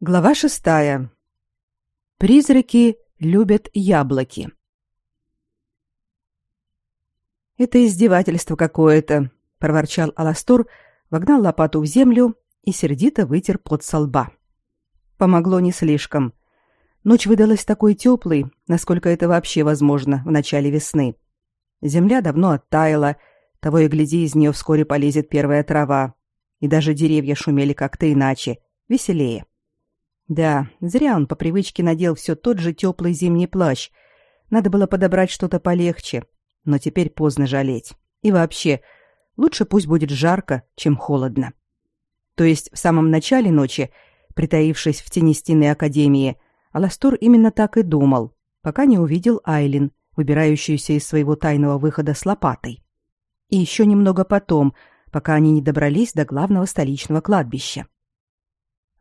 Глава шестая. Призраки любят яблоки. Это издевательство какое-то, проворчал Аластор, вогнал лопату в землю и сердито вытер пот со лба. Помогло не слишком. Ночь выдалась такой теплой, насколько это вообще возможно в начале весны. Земля давно оттаяла, того и гляди, из нее вскоре полезет первая трава, и даже деревья шумели как-то иначе, веселее. Да, зря он по привычке надел все тот же теплый зимний плащ. Надо было подобрать что-то полегче, но теперь поздно жалеть. И вообще, лучше пусть будет жарко, чем холодно. То есть в самом начале ночи, притаившись в тени стены академии, Аластор именно так и думал, пока не увидел Айлин, выбирающуюся из своего тайного выхода с лопатой. И еще немного потом, пока они не добрались до главного столичного кладбища.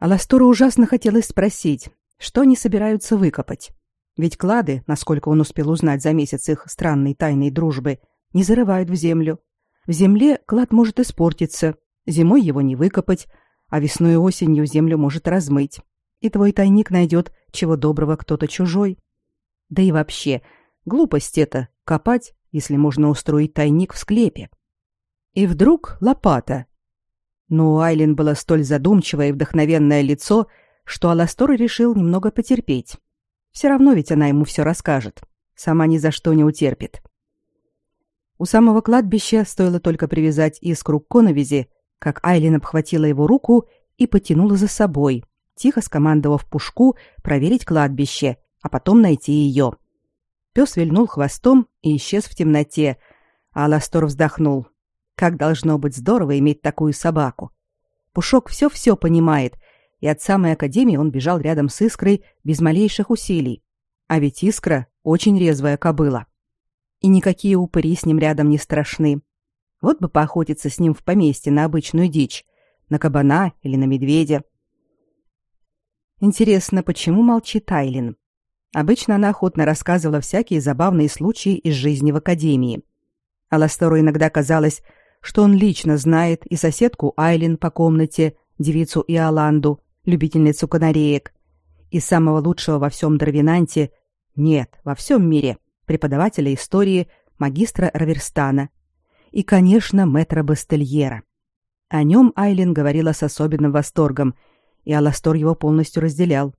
Аластору ужасно хотелось спросить, что они собираются выкопать. Ведь клады, насколько он успел узнать за месяц их странной тайной дружбы, не зарывают в землю. В земле клад может испортиться, зимой его не выкопать, а весной и осенью землю может размыть. И твой тайник найдет чего доброго кто-то чужой. Да и вообще, глупость это — копать, если можно устроить тайник в склепе. И вдруг лопата, но у Айлин было столь задумчивое и вдохновенное лицо, что Аластор решил немного потерпеть. Все равно ведь она ему все расскажет. Сама ни за что не утерпит. У самого кладбища стоило только привязать искру к коновизи, как Айлин обхватила его руку и потянула за собой, тихо скомандовав Пушку проверить кладбище, а потом найти ее. Пес вильнул хвостом и исчез в темноте, а Аластор вздохнул. Как должно быть здорово иметь такую собаку. Пушок все-все понимает, и от самой академии он бежал рядом с Искрой без малейших усилий. А ведь Искра очень резвая кобыла. И никакие упыри с ним рядом не страшны. Вот бы поохотиться с ним в поместье на обычную дичь, на кабана или на медведя. Интересно, почему молчит Айлин? Обычно она охотно рассказывала всякие забавные случаи из жизни в академии. Аластору иногда казалось, что он лично знает и соседку Айлин по комнате, девицу Иоланду, любительницу канареек, и самого лучшего во всем Дарвинанте, нет, во всем мире, преподавателя истории, магистра Раверстана, и, конечно, мэтра Бастельера. О нем Айлин говорила с особенным восторгом, и Аластор его полностью разделял.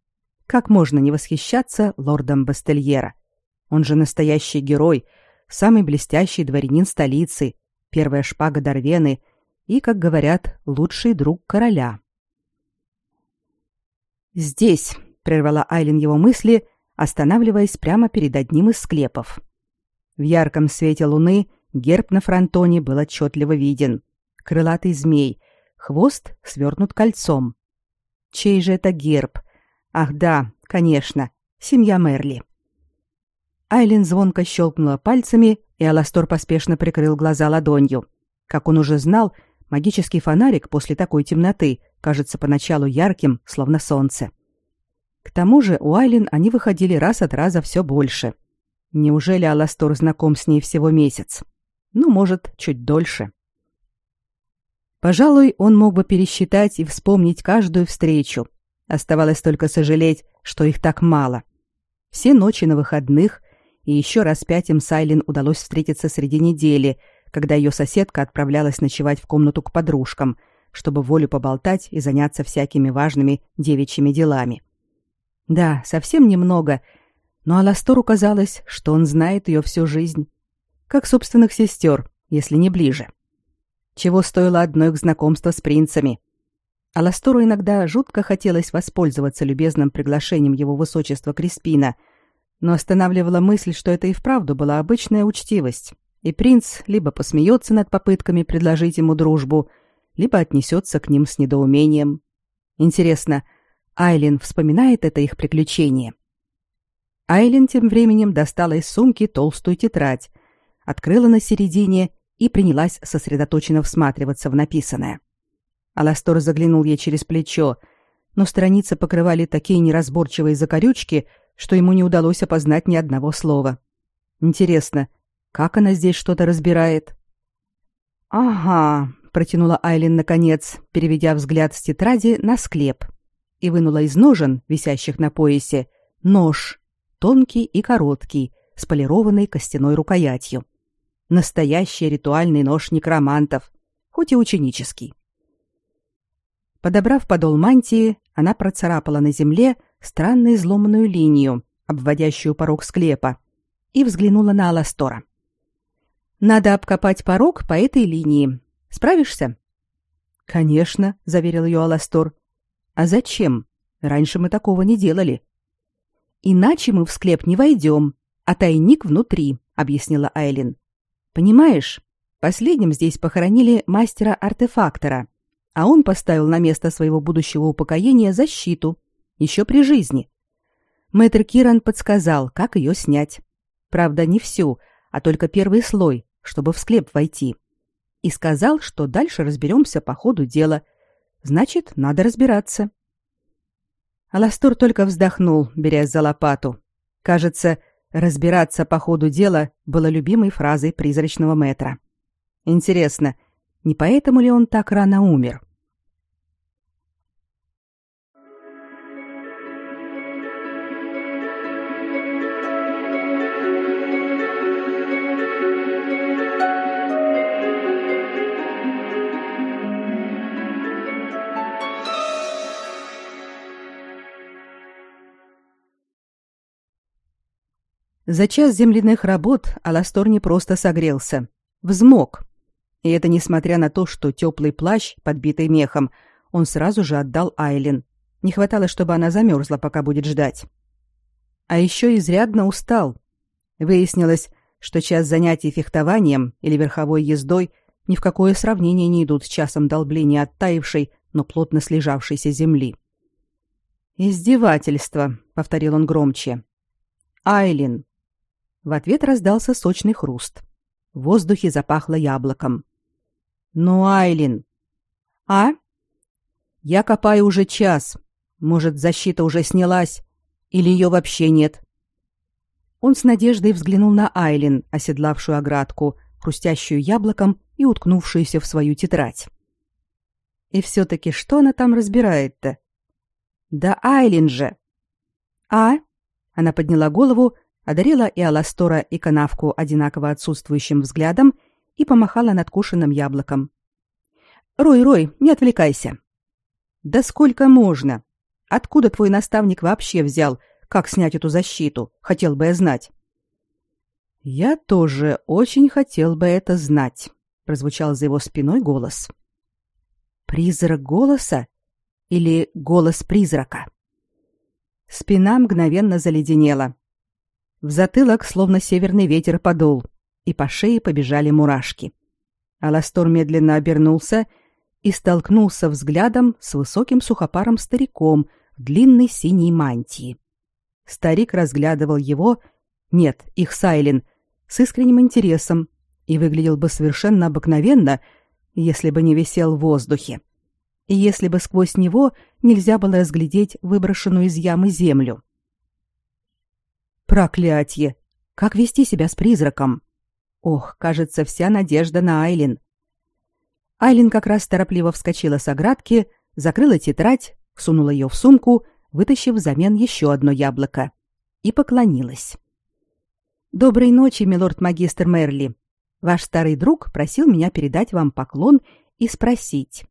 Как можно не восхищаться лордом Бастельера? Он же настоящий герой, самый блестящий дворянин столицы, первая шпага Дарвены и, как говорят, лучший друг короля. «Здесь», — прервала Айлин его мысли, останавливаясь прямо перед одним из склепов. В ярком свете луны герб на фронтоне был отчетливо виден. Крылатый змей, хвост свернут кольцом. Чей же это герб? Ах да, конечно, семья Мерли. Айлин звонко щелкнула пальцами, и Аластор поспешно прикрыл глаза ладонью. Как он уже знал, магический фонарик после такой темноты кажется поначалу ярким, словно солнце. К тому же у Айлин они выходили раз от раза все больше. Неужели Аластор знаком с ней всего месяц? Ну, может, чуть дольше. Пожалуй, он мог бы пересчитать и вспомнить каждую встречу. Оставалось только сожалеть, что их так мало. Все ночи на выходных, и еще раз пять им Сайлин удалось встретиться среди недели, когда ее соседка отправлялась ночевать в комнату к подружкам, чтобы волю поболтать и заняться всякими важными девичьими делами. Да, совсем немного, но Аластору казалось, что он знает ее всю жизнь. Как собственных сестер, если не ближе. Чего стоило одно их знакомство с принцами. Аластору иногда жутко хотелось воспользоваться любезным приглашением его высочества Криспина — но останавливала мысль, что это и вправду была обычная учтивость, и принц либо посмеется над попытками предложить ему дружбу, либо отнесется к ним с недоумением. Интересно, Айлин вспоминает это их приключение? Айлин тем временем достала из сумки толстую тетрадь, открыла на середине и принялась сосредоточенно всматриваться в написанное. Аластор заглянул ей через плечо, но страницы покрывали такие неразборчивые закорючки, что ему не удалось опознать ни одного слова. Интересно, как она здесь что-то разбирает? Ага, протянула Айлин наконец, переведя взгляд с тетради на склеп. и вынула из ножен, висящих на поясе, нож, тонкий и короткий, с полированной костяной рукоятью. Настоящий ритуальный нож некромантов, хоть и ученический. Подобрав подол мантии, она процарапала на земле странную изломанную линию, обводящую порог склепа, и взглянула на Аластора. «Надо обкопать порог по этой линии. Справишься?» «Конечно», — заверил ее Аластор. «А зачем? Раньше мы такого не делали». «Иначе мы в склеп не войдем, а тайник внутри», — объяснила Айлин. «Понимаешь, последним здесь похоронили мастера-артефактора, а он поставил на место своего будущего упокоения защиту, еще при жизни. Мэтр Киран подсказал, как ее снять. Правда, не всю, а только первый слой, чтобы в склеп войти и сказал, что дальше разберемся по ходу дела. Значит, надо разбираться. Аластор только вздохнул, берясь за лопату. Кажется, разбираться по ходу дела было любимой фразой призрачного метра. Интересно, не поэтому ли он так рано умер? За час земляных работ Аластор не просто согрелся, взмок. И это несмотря на то, что теплый плащ, подбитый мехом, он сразу же отдал Айлин. Не хватало, чтобы она замерзла, пока будет ждать. А еще изрядно устал. Выяснилось, что час занятий фехтованием или верховой ездой ни в какое сравнение не идут с часом долбления оттаившей, но плотно слежавшейся земли. «Издевательство», — повторил он громче. «Айлин, в ответ раздался сочный хруст. В воздухе запахло яблоком. «Ну, Айлин!» «А?» «Я копаю уже час. Может, защита уже снялась? Или ее вообще нет?» Он с надеждой взглянул на Айлин, оседлавшую оградку, хрустящую яблоком и уткнувшуюся в свою тетрадь. И все-таки что она там разбирает-то? Да Айлин же! А? Она подняла голову одарила и Аластора, и канавку одинаково отсутствующим взглядом и помахала надкушенным яблоком. «Рой, Рой, не отвлекайся!» «Да сколько можно? Откуда твой наставник вообще взял, как снять эту защиту? Хотел бы я знать». «Я тоже очень хотел бы это знать», — прозвучал за его спиной голос. «Призрак голоса? Или голос призрака?» Спина мгновенно заледенела. В затылок словно северный ветер подул, и по шее побежали мурашки. Аластор медленно обернулся и столкнулся взглядом с высоким сухопарым стариком в длинной синей мантии. Старик разглядывал его, нет, их Сайлин, с искренним интересом и выглядел бы совершенно обыкновенно, если бы не висел в воздухе. И если бы сквозь него нельзя было разглядеть выброшенную из ямы землю. Проклятье! Как вести себя с призраком? Ох, кажется, вся надежда на Айлин. Айлин как раз торопливо вскочила с оградки, закрыла тетрадь, сунула ее в сумку, вытащив взамен еще одно яблоко, и поклонилась. «Доброй ночи, милорд-магистр Мерли. Ваш старый друг просил меня передать вам поклон и спросить».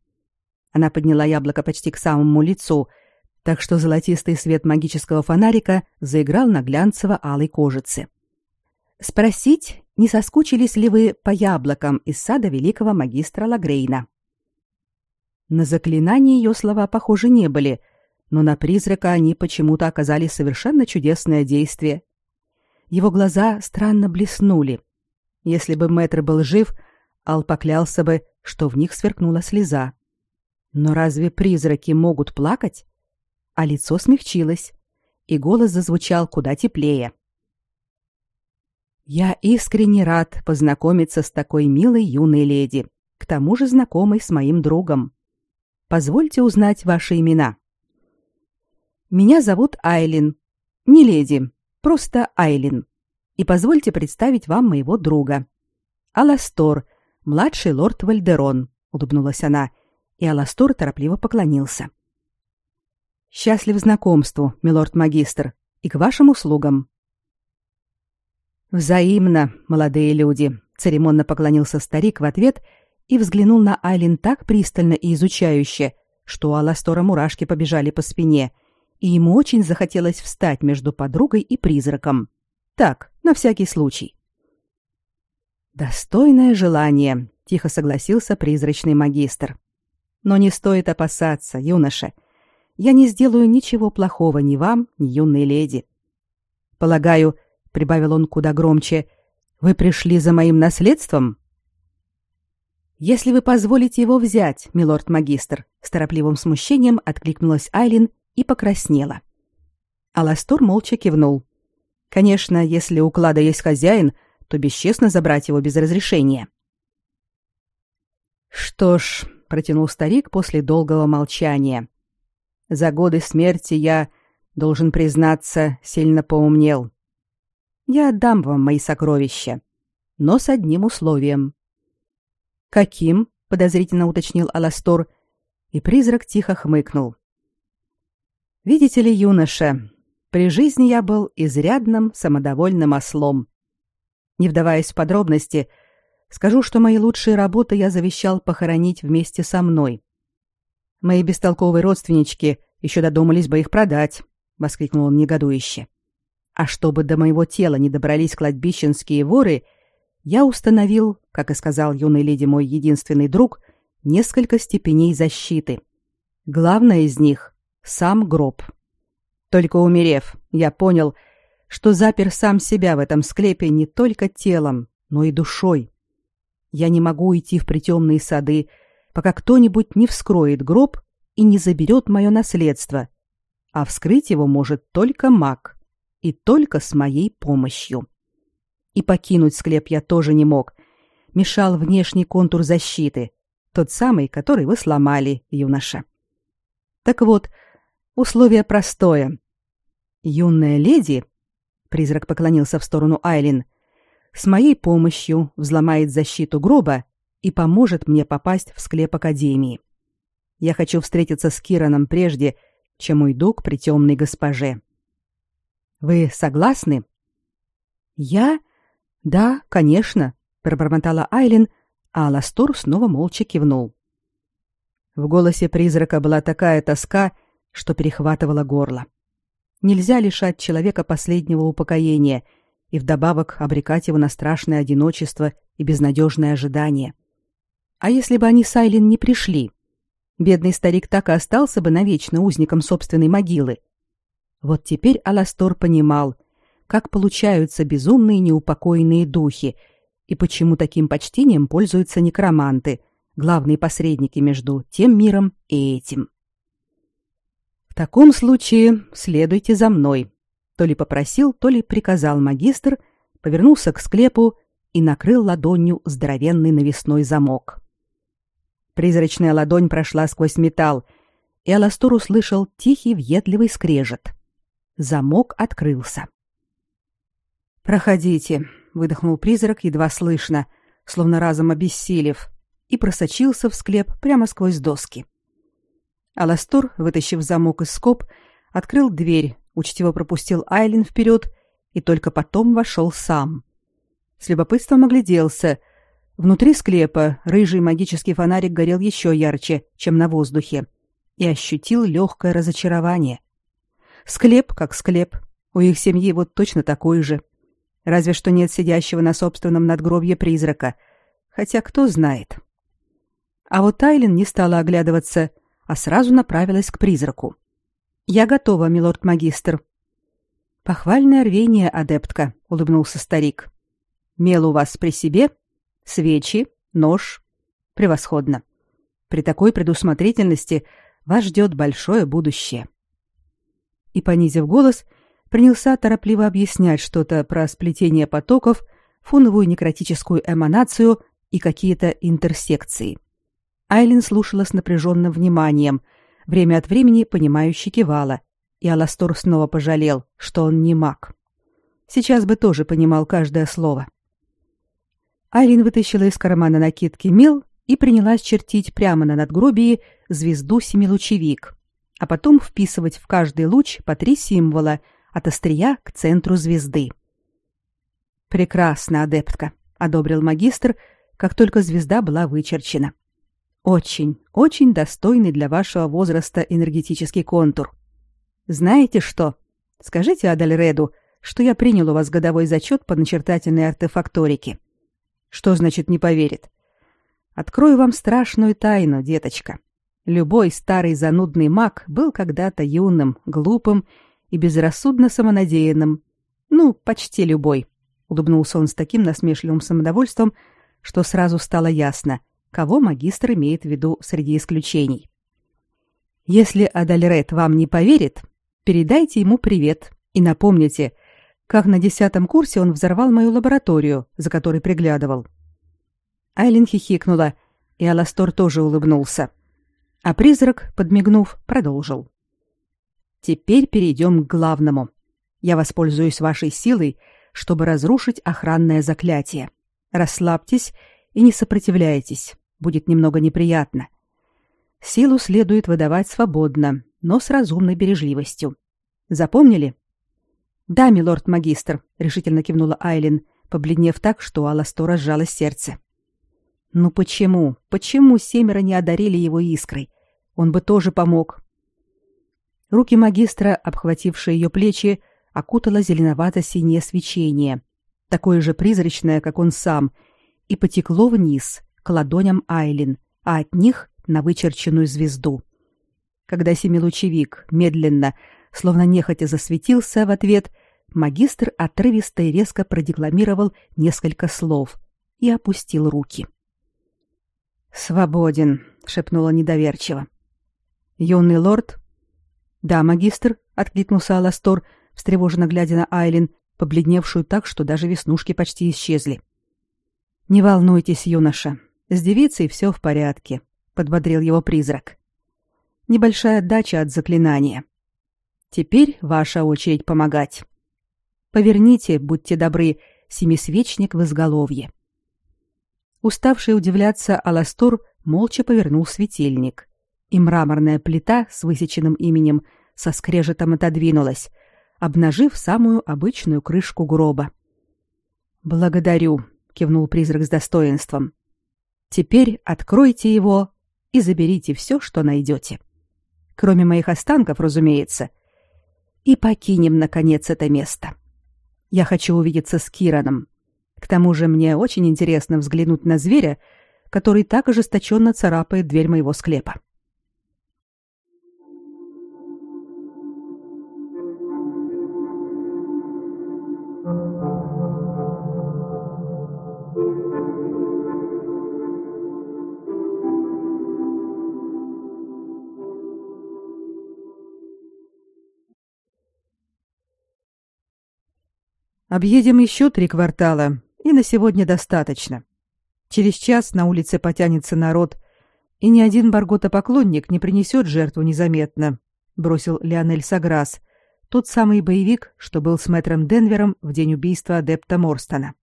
Она подняла яблоко почти к самому лицу — так что золотистый свет магического фонарика заиграл на глянцево-алой кожице. Спросить, не соскучились ли вы по яблокам из сада великого магистра Лагрейна? На заклинание ее слова похожи не были, но на призрака они почему-то оказали совершенно чудесное действие. Его глаза странно блеснули. Если бы мэтр был жив, Ал поклялся бы, что в них сверкнула слеза. Но разве призраки могут плакать? А лицо смягчилось, и голос зазвучал куда теплее. Я искренне рад познакомиться с такой милой юной леди, к тому же знакомой с моим другом. Позвольте узнать ваши имена. Меня зовут Айлин. Не леди, просто Айлин. И позвольте представить вам моего друга. Аластор, младший лорд Вальдерон, улыбнулась она, и Аластор торопливо поклонился. Счастлив знакомству, милорд-магистр, и к вашим услугам. Взаимно, молодые люди, церемонно поклонился старик в ответ и взглянул на Айлин так пристально и изучающе, что у Аластора мурашки побежали по спине, и ему очень захотелось встать между подругой и призраком. Так, на всякий случай. Достойное желание, тихо согласился призрачный магистр. Но не стоит опасаться, юноша. Я не сделаю ничего плохого ни вам, ни юной леди. Полагаю, прибавил он куда громче, вы пришли за моим наследством? Если вы позволите его взять, милорд-магистр, с торопливым смущением откликнулась Айлин и покраснела. Аластор молча кивнул. Конечно, если у клада есть хозяин, то бесчестно забрать его без разрешения. Что ж, протянул старик после долгого молчания. За годы смерти я, должен признаться, сильно поумнел. Я отдам вам мои сокровища, но с одним условием. Каким? подозрительно уточнил Аластор, и призрак тихо хмыкнул. Видите ли, юноша, при жизни я был изрядным самодовольным ослом. Не вдаваясь в подробности, скажу, что мои лучшие работы я завещал похоронить вместе со мной. Мои бестолковые родственнички еще додумались бы их продать, воскликнул он негодующе. А чтобы до моего тела не добрались кладбищенские воры, я установил, как и сказал юной леди мой единственный друг, несколько степеней защиты. Главное из них сам гроб. Только умерев, я понял, что запер сам себя в этом склепе не только телом, но и душой. Я не могу уйти в притемные сады, пока кто-нибудь не вскроет гроб и не заберет мое наследство, а вскрыть его может только маг и только с моей помощью. И покинуть склеп я тоже не мог. Мешал внешний контур защиты, тот самый, который вы сломали, юноша. Так вот, условие простое. Юная леди, призрак поклонился в сторону Айлин, с моей помощью взломает защиту гроба и поможет мне попасть в склеп академии. Я хочу встретиться с Кираном прежде, чем уйду к притемной госпоже. Вы согласны? Я? Да, конечно, пробормотала Айлин, а Ластор снова молча кивнул. В голосе призрака была такая тоска, что перехватывало горло. Нельзя лишать человека последнего упокоения и вдобавок обрекать его на страшное одиночество и безнадежное ожидание. А если бы они с Айлин не пришли? Бедный старик так и остался бы навечно узником собственной могилы. Вот теперь Аластор понимал, как получаются безумные неупокоенные духи и почему таким почтением пользуются некроманты, главные посредники между тем миром и этим. В таком случае следуйте за мной, то ли попросил, то ли приказал магистр, повернулся к склепу и накрыл ладонью здоровенный навесной замок. Призрачная ладонь прошла сквозь металл, и Аластор услышал тихий въедливый скрежет. Замок открылся. «Проходите», — выдохнул призрак едва слышно, словно разом обессилев, и просочился в склеп прямо сквозь доски. Аластор, вытащив замок из скоб, открыл дверь, учтиво пропустил Айлин вперед и только потом вошел сам. С любопытством огляделся. Внутри склепа рыжий магический фонарик горел еще ярче, чем на воздухе, и ощутил легкое разочарование. Склеп как склеп. У их семьи вот точно такой же. Разве что нет сидящего на собственном надгробье призрака. Хотя кто знает. А вот Тайлин не стала оглядываться, а сразу направилась к призраку. «Я готова, милорд-магистр». «Похвальное рвение, адептка», — улыбнулся старик. «Мел у вас при себе? Свечи? Нож? Превосходно. При такой предусмотрительности вас ждет большое будущее» и, понизив голос, принялся торопливо объяснять что-то про сплетение потоков, фоновую некротическую эманацию и какие-то интерсекции. Айлин слушала с напряженным вниманием, время от времени понимающе кивала, и Аластор снова пожалел, что он не маг. Сейчас бы тоже понимал каждое слово. Айлин вытащила из кармана накидки мел и принялась чертить прямо на надгробии звезду семилучевик, а потом вписывать в каждый луч по три символа от острия к центру звезды. Прекрасно, адептка, одобрил магистр, как только звезда была вычерчена. Очень, очень достойный для вашего возраста энергетический контур. Знаете что? Скажите Адальреду, что я принял у вас годовой зачет по начертательной артефакторике. Что значит не поверит? Открою вам страшную тайну, деточка. Любой старый занудный маг был когда-то юным, глупым и безрассудно самонадеянным. Ну, почти любой. Улыбнулся он с таким насмешливым самодовольством, что сразу стало ясно, кого магистр имеет в виду среди исключений. Если Адальред вам не поверит, передайте ему привет и напомните, как на десятом курсе он взорвал мою лабораторию, за которой приглядывал. Айлин хихикнула, и Аластор тоже улыбнулся. А призрак, подмигнув, продолжил. Теперь перейдем к главному. Я воспользуюсь вашей силой, чтобы разрушить охранное заклятие. Расслабьтесь и не сопротивляйтесь. Будет немного неприятно. Силу следует выдавать свободно, но с разумной бережливостью. Запомнили? Да, милорд магистр, решительно кивнула Айлин, побледнев так, что у Аластора сжалось сердце. Ну почему? Почему семеро не одарили его искрой? Он бы тоже помог. Руки магистра, обхватившие ее плечи, окутало зеленовато-синее свечение, такое же призрачное, как он сам, и потекло вниз, к ладоням Айлин, а от них на вычерченную звезду. Когда семилучевик медленно, словно нехотя засветился в ответ, магистр отрывисто и резко продекламировал несколько слов и опустил руки. «Свободен», — шепнула недоверчиво. «Юный лорд?» «Да, магистр», — откликнулся Аластор, встревоженно глядя на Айлин, побледневшую так, что даже веснушки почти исчезли. «Не волнуйтесь, юноша, с девицей все в порядке», — подбодрил его призрак. «Небольшая отдача от заклинания. Теперь ваша очередь помогать. Поверните, будьте добры, семисвечник в изголовье». Уставший удивляться Аластор молча повернул светильник, и мраморная плита с высеченным именем со скрежетом отодвинулась, обнажив самую обычную крышку гроба. «Благодарю», — кивнул призрак с достоинством. «Теперь откройте его и заберите все, что найдете. Кроме моих останков, разумеется. И покинем, наконец, это место. Я хочу увидеться с Кираном. К тому же мне очень интересно взглянуть на зверя, который так ожесточенно царапает дверь моего склепа. Объедем еще три квартала, и на сегодня достаточно. Через час на улице потянется народ, и ни один баргота-поклонник не принесет жертву незаметно, бросил Леонель Саграс, тот самый боевик, что был с мэтром Денвером в день убийства адепта Морстона.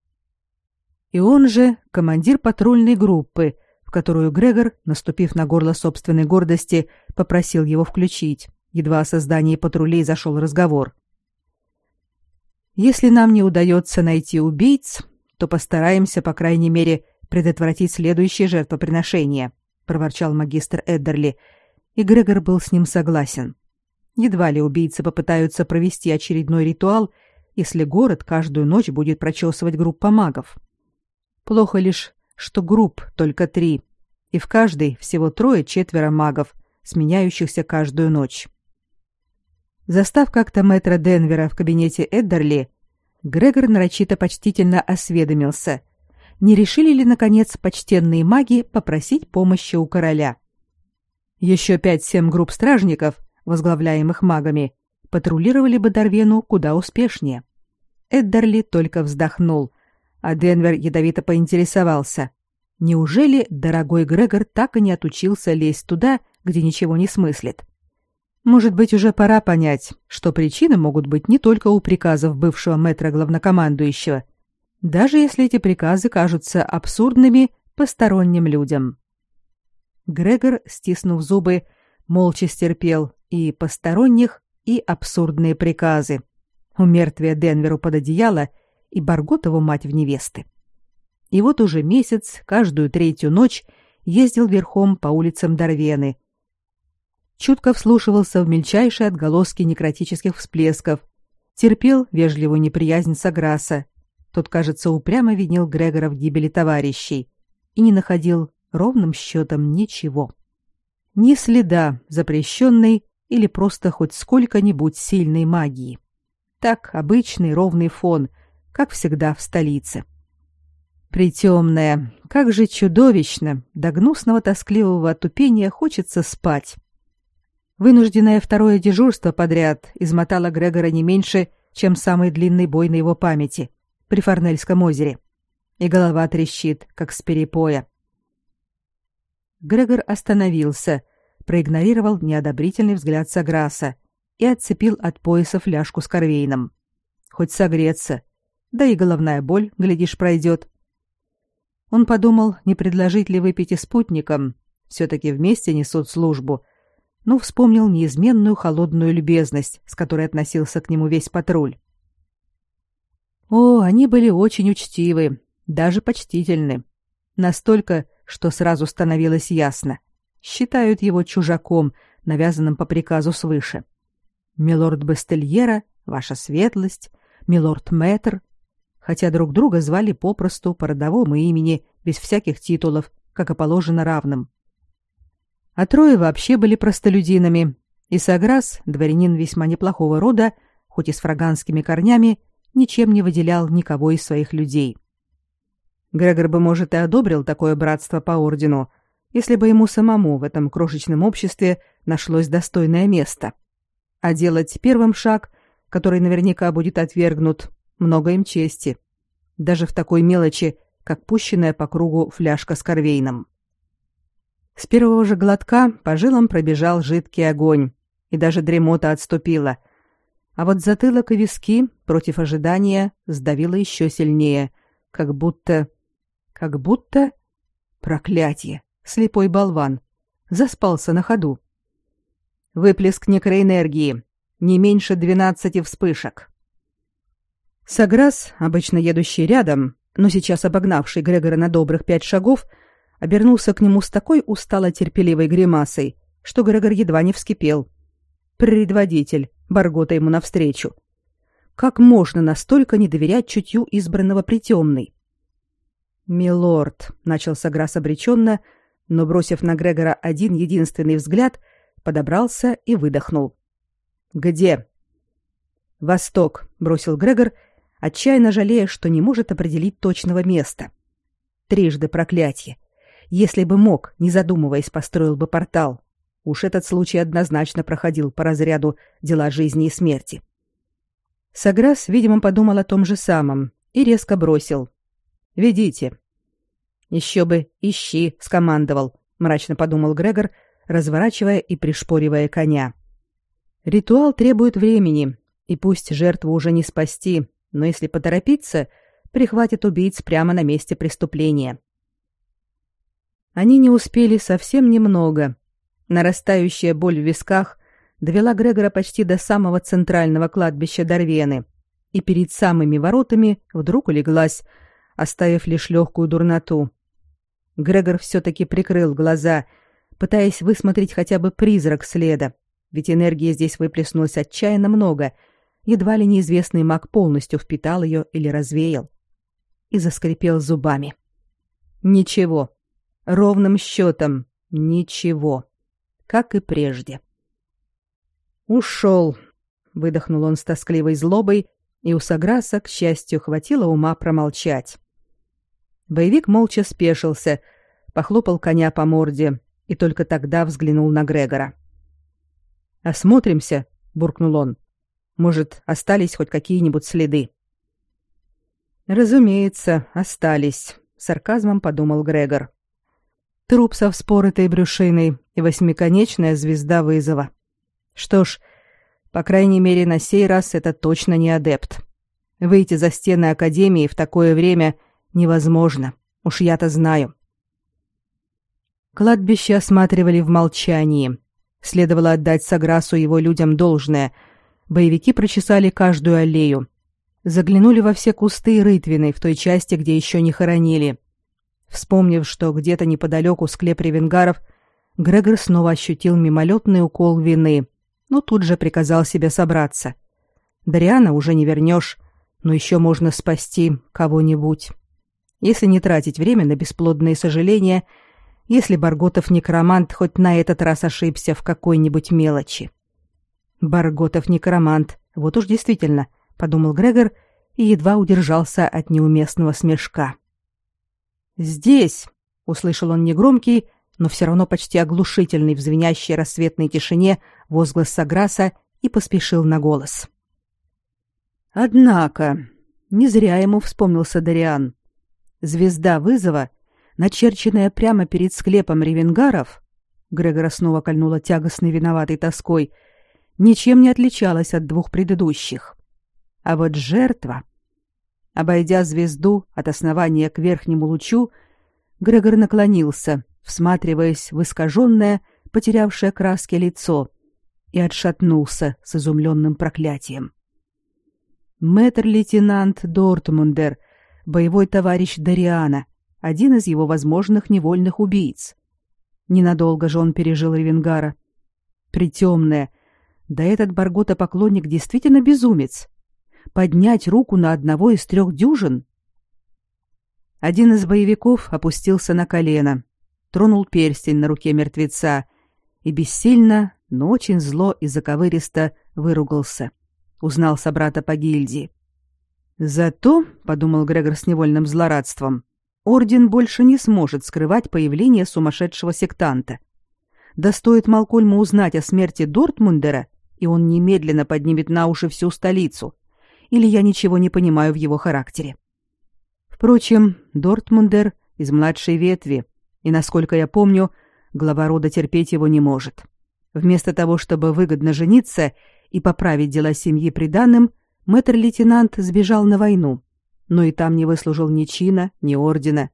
И он же командир патрульной группы, в которую Грегор, наступив на горло собственной гордости, попросил его включить. Едва о создании патрулей зашел разговор. Если нам не удается найти убийц, то постараемся, по крайней мере, предотвратить следующее жертвоприношение, проворчал магистр Эддерли, и Грегор был с ним согласен. Едва ли убийцы попытаются провести очередной ритуал, если город каждую ночь будет прочесывать группа магов. Плохо лишь, что групп только три, и в каждой всего трое-четверо магов, сменяющихся каждую ночь. Застав как-то мэтра Денвера в кабинете Эддерли, Грегор нарочито почтительно осведомился, не решили ли, наконец, почтенные маги попросить помощи у короля. Еще пять-семь групп стражников, возглавляемых магами, патрулировали бы Дарвену куда успешнее. Эддерли только вздохнул, а Денвер ядовито поинтересовался. Неужели дорогой Грегор так и не отучился лезть туда, где ничего не смыслит? Может быть, уже пора понять, что причины могут быть не только у приказов бывшего мэтра главнокомандующего, даже если эти приказы кажутся абсурдными посторонним людям. Грегор, стиснув зубы, молча стерпел и посторонних, и абсурдные приказы. У мертвия Денверу под одеяло и Барготову мать в невесты. И вот уже месяц, каждую третью ночь ездил верхом по улицам Дарвены. Чутко вслушивался в мельчайшие отголоски некротических всплесков, терпел вежливую неприязнь Саграса. Тот, кажется, упрямо винил Грегора в гибели товарищей и не находил ровным счетом ничего. Ни следа запрещенной или просто хоть сколько-нибудь сильной магии. Так, обычный ровный фон, как всегда в столице. Притемная, как же чудовищно, до гнусного тоскливого отупения хочется спать. Вынужденное второе дежурство подряд измотало Грегора не меньше, чем самый длинный бой на его памяти при Форнельском озере. И голова трещит, как с перепоя. Грегор остановился, проигнорировал неодобрительный взгляд Саграса и отцепил от пояса фляжку с корвейном. Хоть согреться, да и головная боль, глядишь, пройдет. Он подумал, не предложить ли выпить и спутникам. Все-таки вместе несут службу. Но вспомнил неизменную холодную любезность, с которой относился к нему весь патруль. О, они были очень учтивы, даже почтительны. Настолько, что сразу становилось ясно. Считают его чужаком, навязанным по приказу свыше. Милорд Бастельера, ваша светлость, милорд Мэтр, хотя друг друга звали попросту по родовому имени, без всяких титулов, как и положено равным. А трое вообще были простолюдинами, и Саграс, дворянин весьма неплохого рода, хоть и с фраганскими корнями, ничем не выделял никого из своих людей. Грегор бы, может, и одобрил такое братство по ордену, если бы ему самому в этом крошечном обществе нашлось достойное место. А делать первым шаг, который наверняка будет отвергнут, много им чести. Даже в такой мелочи, как пущенная по кругу фляжка с корвейном. С первого же глотка по жилам пробежал жидкий огонь, и даже дремота отступила. А вот затылок и виски, против ожидания, сдавило еще сильнее, как будто... как будто... Проклятие! Слепой болван! Заспался на ходу. Выплеск некроэнергии. Не меньше двенадцати вспышек. Саграс, обычно едущий рядом, но сейчас обогнавший Грегора на добрых пять шагов, обернулся к нему с такой устало-терпеливой гримасой, что Грегор едва не вскипел. Предводитель, Баргота ему навстречу. Как можно настолько не доверять чутью избранного притемной? «Милорд», — начал Саграс обреченно, но, бросив на Грегора один единственный взгляд, подобрался и выдохнул. «Где?» «Восток», — бросил Грегор отчаянно жалея, что не может определить точного места. Трижды проклятие. Если бы мог, не задумываясь, построил бы портал. Уж этот случай однозначно проходил по разряду дела жизни и смерти. Саграс, видимо, подумал о том же самом и резко бросил. «Ведите». «Еще бы, ищи», — скомандовал, — мрачно подумал Грегор, разворачивая и пришпоривая коня. «Ритуал требует времени, и пусть жертву уже не спасти, но если поторопиться, прихватит убийц прямо на месте преступления. Они не успели совсем немного. Нарастающая боль в висках довела Грегора почти до самого центрального кладбища Дарвены, и перед самыми воротами вдруг улеглась, оставив лишь легкую дурноту. Грегор все-таки прикрыл глаза, пытаясь высмотреть хотя бы призрак следа, ведь энергии здесь выплеснулось отчаянно много — едва ли неизвестный маг полностью впитал ее или развеял. И заскрипел зубами. Ничего. Ровным счетом ничего. Как и прежде. Ушел. Выдохнул он с тоскливой злобой, и у Саграса, к счастью, хватило ума промолчать. Боевик молча спешился, похлопал коня по морде и только тогда взглянул на Грегора. «Осмотримся», — буркнул он. Может, остались хоть какие-нибудь следы? Разумеется, остались, сарказмом подумал Грегор. Труп со вспоротой брюшиной и восьмиконечная звезда вызова. Что ж, по крайней мере, на сей раз это точно не адепт. Выйти за стены академии в такое время невозможно. Уж я-то знаю. Кладбище осматривали в молчании. Следовало отдать Саграсу его людям должное. Боевики прочесали каждую аллею. Заглянули во все кусты и рытвины в той части, где еще не хоронили. Вспомнив, что где-то неподалеку склеп ревенгаров, Грегор снова ощутил мимолетный укол вины, но тут же приказал себе собраться. Дариана уже не вернешь, но еще можно спасти кого-нибудь. Если не тратить время на бесплодные сожаления — если Барготов некромант хоть на этот раз ошибся в какой-нибудь мелочи. Барготов некромант, вот уж действительно, подумал Грегор и едва удержался от неуместного смешка. Здесь, услышал он негромкий, но все равно почти оглушительный в звенящей рассветной тишине возглас Саграса и поспешил на голос. Однако, не зря ему вспомнился Дариан. Звезда вызова — начерченная прямо перед склепом ревенгаров, Грегора снова кольнула тягостной виноватой тоской, ничем не отличалась от двух предыдущих. А вот жертва... Обойдя звезду от основания к верхнему лучу, Грегор наклонился, всматриваясь в искаженное, потерявшее краски лицо, и отшатнулся с изумленным проклятием. Мэтр-лейтенант Дортмундер, боевой товарищ Дариана, один из его возможных невольных убийц. Ненадолго же он пережил Ревенгара. Притемное. Да этот Баргота-поклонник действительно безумец. Поднять руку на одного из трех дюжин? Один из боевиков опустился на колено, тронул перстень на руке мертвеца и бессильно, но очень зло и заковыристо выругался. Узнал собрата по гильдии. «Зато», — подумал Грегор с невольным злорадством, Орден больше не сможет скрывать появление сумасшедшего сектанта. Да стоит Малкольму узнать о смерти Дортмундера, и он немедленно поднимет на уши всю столицу. Или я ничего не понимаю в его характере. Впрочем, Дортмундер из младшей ветви, и, насколько я помню, глава рода терпеть его не может. Вместо того, чтобы выгодно жениться и поправить дела семьи приданым, мэтр-лейтенант сбежал на войну но и там не выслужил ни чина, ни ордена.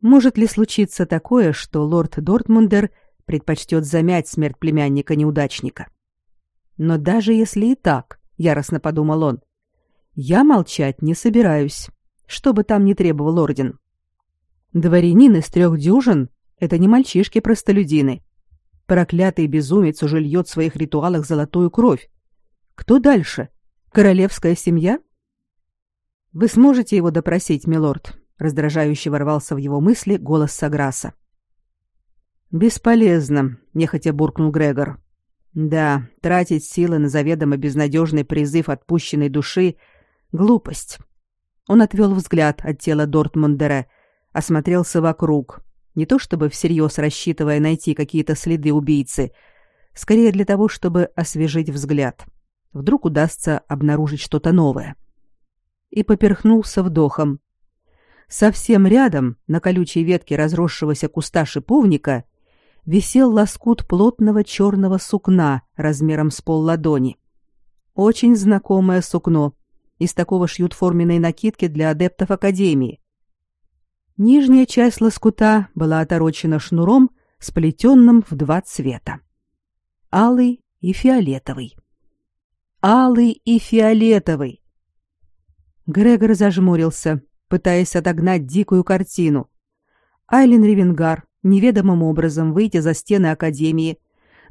Может ли случиться такое, что лорд Дортмундер предпочтет замять смерть племянника-неудачника? Но даже если и так, яростно подумал он, я молчать не собираюсь, что бы там ни требовал орден. Дворянин из трех дюжин — это не мальчишки-простолюдины. Проклятый безумец уже льет в своих ритуалах золотую кровь. Кто дальше? Королевская семья? Вы сможете его допросить, милорд, раздражающе ворвался в его мысли голос Саграса. Бесполезно, нехотя буркнул Грегор. Да, тратить силы на заведомо безнадежный призыв отпущенной души глупость. Он отвел взгляд от тела Дортмундера, осмотрелся вокруг, не то чтобы всерьез рассчитывая найти какие-то следы убийцы, скорее для того, чтобы освежить взгляд. Вдруг удастся обнаружить что-то новое. — и поперхнулся вдохом. Совсем рядом, на колючей ветке разросшегося куста шиповника, висел лоскут плотного черного сукна размером с полладони. Очень знакомое сукно. Из такого шьют форменные накидки для адептов Академии. Нижняя часть лоскута была оторочена шнуром, сплетенным в два цвета. Алый и фиолетовый. Алый и фиолетовый. Грегор зажмурился, пытаясь отогнать дикую картину. Айлин Ревенгар, неведомым образом выйдя за стены академии,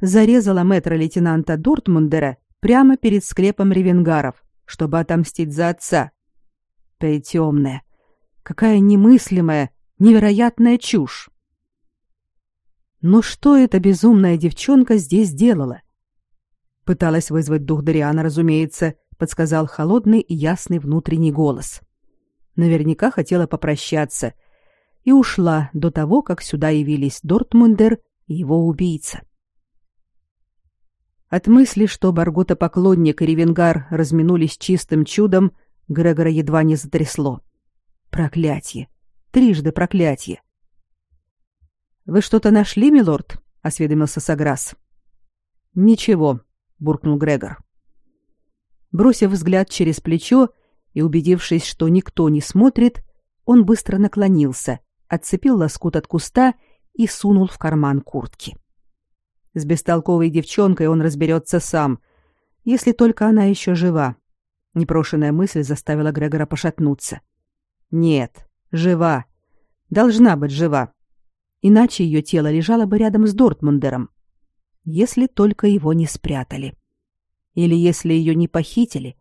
зарезала мэтра-лейтенанта Дортмундера прямо перед склепом Ревенгаров, чтобы отомстить за отца. Притемная. Какая немыслимая, невероятная чушь. Но что эта безумная девчонка здесь делала? Пыталась вызвать дух Дариана, разумеется, подсказал холодный и ясный внутренний голос. Наверняка хотела попрощаться и ушла до того, как сюда явились Дортмундер и его убийца. От мысли, что Баргота-поклонник и Ревенгар разминулись чистым чудом, Грегора едва не затрясло. Проклятие! Трижды проклятие! «Вы что-то нашли, милорд?» — осведомился Саграс. «Ничего», — буркнул Грегор. Бросив взгляд через плечо и убедившись, что никто не смотрит, он быстро наклонился, отцепил лоскут от куста и сунул в карман куртки. С бестолковой девчонкой он разберется сам, если только она еще жива. Непрошенная мысль заставила Грегора пошатнуться. Нет, жива. Должна быть жива. Иначе ее тело лежало бы рядом с Дортмундером. Если только его не спрятали. Или если ее не похитили.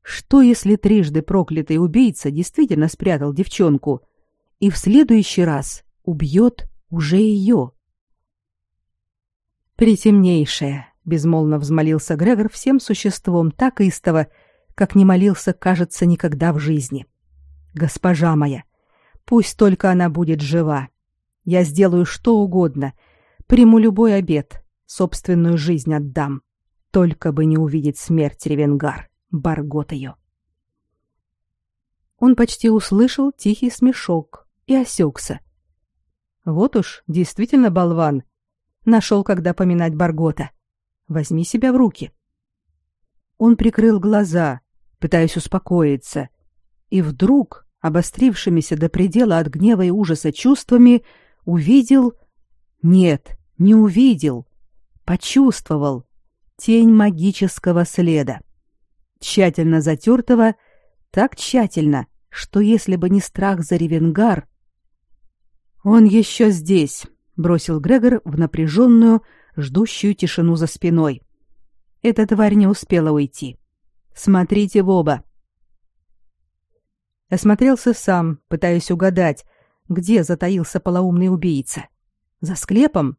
Что если трижды проклятый убийца действительно спрятал девчонку и в следующий раз убьет уже ее? Притемнейшее, безмолвно взмолился Грегор всем существом так истово, как не молился, кажется, никогда в жизни. Госпожа моя, пусть только она будет жива. Я сделаю что угодно, приму любой обет, собственную жизнь отдам, только бы не увидеть смерть Ревенгар, Баргот ее. Он почти услышал тихий смешок и осекся. Вот уж, действительно болван, Нашел, когда поминать Баргота. Возьми себя в руки. Он прикрыл глаза, пытаясь успокоиться, и вдруг, обострившимися до предела от гнева и ужаса чувствами, увидел... Нет, не увидел. Почувствовал. Тень магического следа. Тщательно затертого, так тщательно, что если бы не страх за Ревенгар... Он еще здесь, бросил Грегор в напряженную, ждущую тишину за спиной. Эта тварь не успела уйти. Смотрите в оба. Осмотрелся сам, пытаясь угадать, где затаился полоумный убийца. За склепом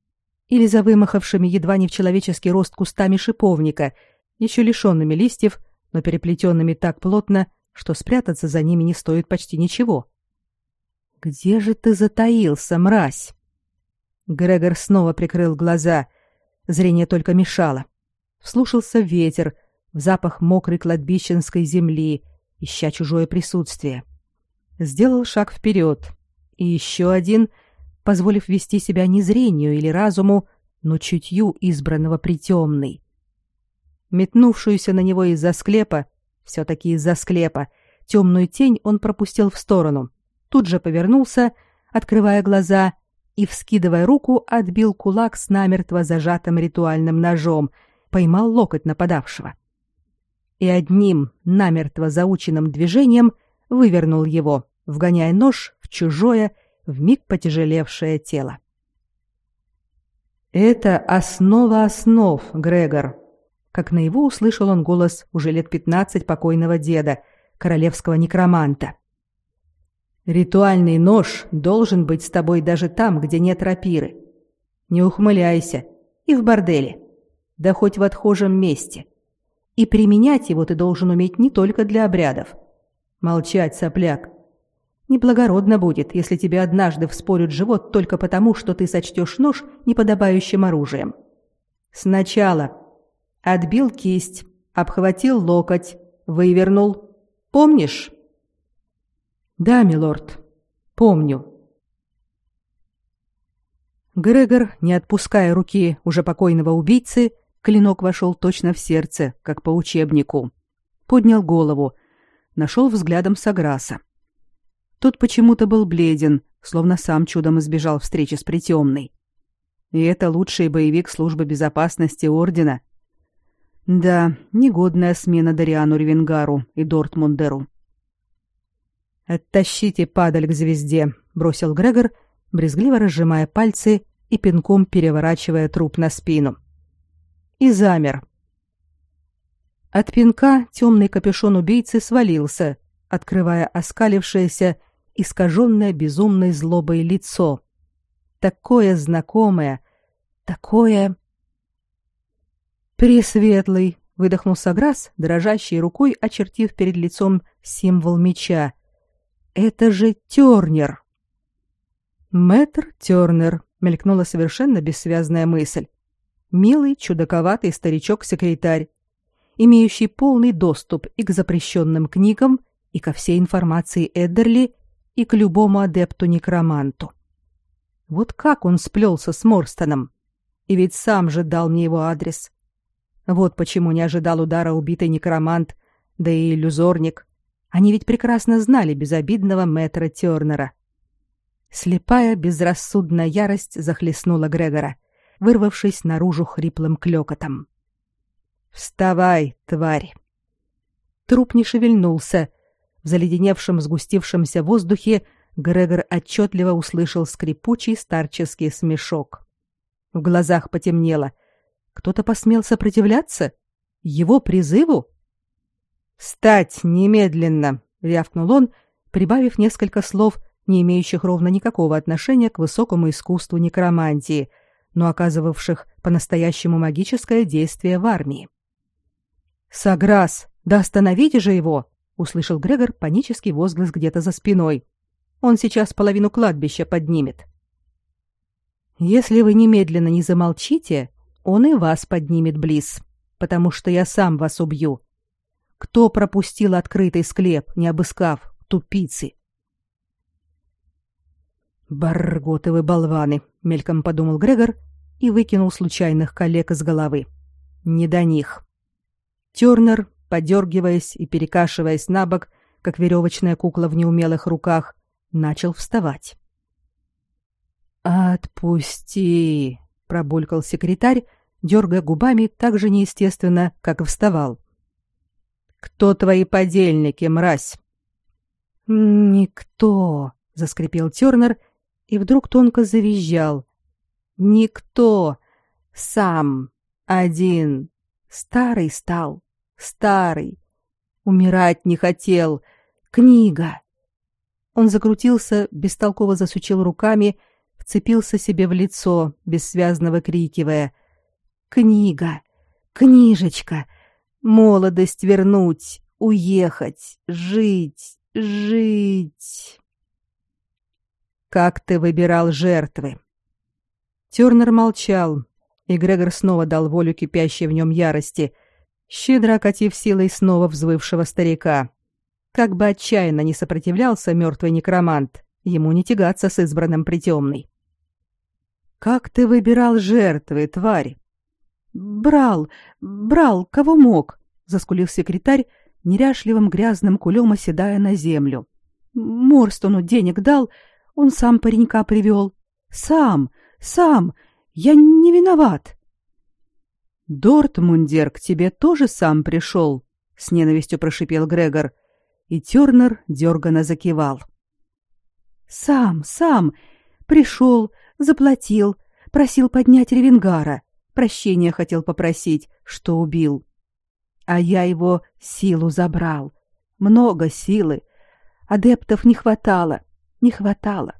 или за вымахавшими едва не в человеческий рост кустами шиповника, еще лишенными листьев, но переплетенными так плотно, что спрятаться за ними не стоит почти ничего. «Где же ты затаился, мразь?» Грегор снова прикрыл глаза. Зрение только мешало. Вслушался ветер, в запах мокрой кладбищенской земли, ища чужое присутствие. Сделал шаг вперед. И еще один, позволив вести себя не зрению или разуму, но чутью избранного притемной. Метнувшуюся на него из-за склепа, все-таки из-за склепа, темную тень он пропустил в сторону. Тут же повернулся, открывая глаза — и, вскидывая руку, отбил кулак с намертво зажатым ритуальным ножом, поймал локоть нападавшего. И одним намертво заученным движением вывернул его, вгоняя нож в чужое, вмиг потяжелевшее тело. «Это основа основ, Грегор!» Как наяву услышал он голос уже лет пятнадцать покойного деда, королевского некроманта. Ритуальный нож должен быть с тобой даже там, где нет рапиры. Не ухмыляйся. И в борделе. Да хоть в отхожем месте. И применять его ты должен уметь не только для обрядов. Молчать, сопляк. Неблагородно будет, если тебе однажды вспорят живот только потому, что ты сочтешь нож неподобающим оружием. Сначала отбил кисть, обхватил локоть, вывернул. Помнишь? Да, милорд. Помню. Грегор, не отпуская руки уже покойного убийцы, клинок вошел точно в сердце, как по учебнику. Поднял голову, нашел взглядом Саграса. Тот почему-то был бледен, словно сам чудом избежал встречи с притемной. И это лучший боевик службы безопасности ордена. Да, негодная смена Дариану Ревенгару и Дортмундеру. «Оттащите падаль к звезде», — бросил Грегор, брезгливо разжимая пальцы и пинком переворачивая труп на спину. И замер. От пинка темный капюшон убийцы свалился, открывая оскалившееся, искаженное безумной злобой лицо. Такое знакомое, такое... «Пресветлый!» — выдохнул Саграс, дрожащей рукой очертив перед лицом символ меча, это же Тёрнер. Мэтр Тёрнер, мелькнула совершенно бессвязная мысль. Милый, чудаковатый старичок-секретарь, имеющий полный доступ и к запрещенным книгам, и ко всей информации Эддерли, и к любому адепту-некроманту. Вот как он сплелся с Морстоном. И ведь сам же дал мне его адрес. Вот почему не ожидал удара убитый некромант, да и иллюзорник. Они ведь прекрасно знали безобидного мэтра Тёрнера. Слепая, безрассудная ярость захлестнула Грегора. вырвавшись наружу хриплым клёкотом. «Вставай, тварь!» Труп не шевельнулся. В заледеневшем сгустившемся воздухе Грегор отчетливо услышал скрипучий старческий смешок. В глазах потемнело. Кто-то посмел сопротивляться? Его призыву? «Встать немедленно!» — рявкнул он, прибавив несколько слов, не имеющих ровно никакого отношения к высокому искусству некромантии, но оказывавших по-настоящему магическое действие в армии. «Саграс, да остановите же его!» — услышал Грегор панический возглас где-то за спиной. «Он сейчас половину кладбища поднимет». «Если вы немедленно не замолчите, он и вас поднимет близ, потому что я сам вас убью. Кто пропустил открытый склеп, не обыскав, тупицы?» «Барготовы болваны», — мельком подумал Грегор и выкинул случайных коллег из головы. «Не до них». Тёрнер, подергиваясь и перекашиваясь на бок, как веревочная кукла в неумелых руках, начал вставать. «Отпусти!» — пробулькал секретарь, дергая губами так же неестественно, как и вставал. «Кто твои подельники, мразь?» «Никто!» — заскрипел Тёрнер и вдруг тонко завизжал. «Никто! Сам! Один! Старый стал! Старый! Умирать не хотел! Книга!» Он закрутился, бестолково засучил руками, вцепился себе в лицо, бессвязно выкрикивая «Книга! Книжечка! Молодость вернуть! Уехать! Жить! Жить!» «Как ты выбирал жертвы?» Тёрнер молчал, и Грегор снова дал волю кипящей в нем ярости, щедро окатив силой снова взвывшего старика. Как бы отчаянно не сопротивлялся мертвый некромант, ему не тягаться с избранным притемной. Как ты выбирал жертвы, тварь? Брал, брал, кого мог, заскулил секретарь, неряшливым грязным кулем оседая на землю. Морстону денег дал, он сам паренька привел. Сам, сам, я не виноват. Дортмундер к тебе тоже сам пришел, с ненавистью прошипел Грегор, и Тёрнер дерганно закивал. Сам, сам пришел, Заплатил, просил поднять Ревенгара, прощения хотел попросить, что убил. А я его силу забрал. Много силы. Адептов не хватало, не хватало.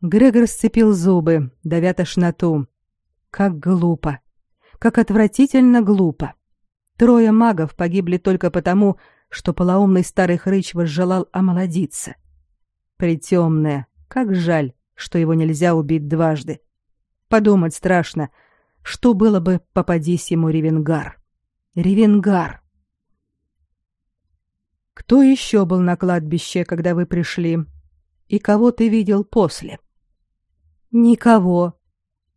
Грегор сцепил зубы, давя тошноту. Как глупо. Как отвратительно глупо. Трое магов погибли только потому, что полоумный старый хрыч возжелал омолодиться. Притемная, как жаль, что его нельзя убить дважды. Подумать страшно, что было бы, попадись ему Ревенгар. Ревенгар! Кто еще был на кладбище, когда вы пришли? И кого ты видел после? Никого.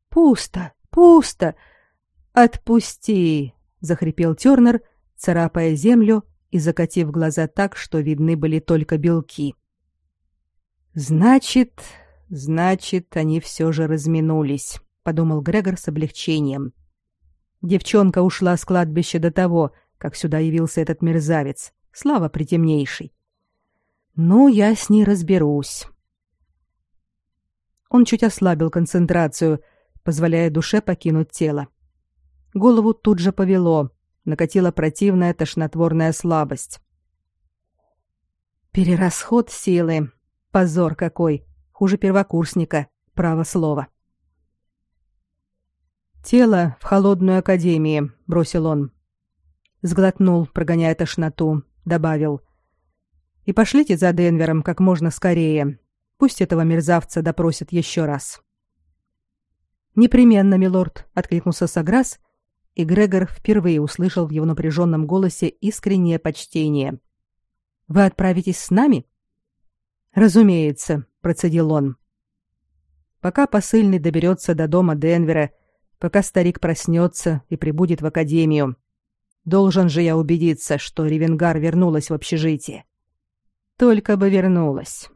Пусто, пусто. Отпусти, захрипел Тёрнер, царапая землю и закатив глаза так, что видны были только белки. Значит, Значит, они все же разминулись, подумал Грегор с облегчением. Девчонка ушла с кладбища до того, как сюда явился этот мерзавец. Слава притемнейший. Ну, я с ней разберусь. Он чуть ослабил концентрацию, позволяя душе покинуть тело. Голову тут же повело, накатила противная тошнотворная слабость. Перерасход силы. Позор какой, хуже первокурсника, право слово. Тело в холодную академию, бросил он. Сглотнул, прогоняя тошноту, добавил: И пошлите за Денвером как можно скорее. Пусть этого мерзавца допросят еще раз. Непременно, милорд, откликнулся Саграс, и Грегор впервые услышал в его напряженном голосе искреннее почтение. Вы отправитесь с нами? Разумеется, процедил он. Пока посыльный доберется до дома Денвера, пока старик проснется и прибудет в академию, должен же я убедиться, что Ревенгар вернулась в общежитие. Только бы вернулась.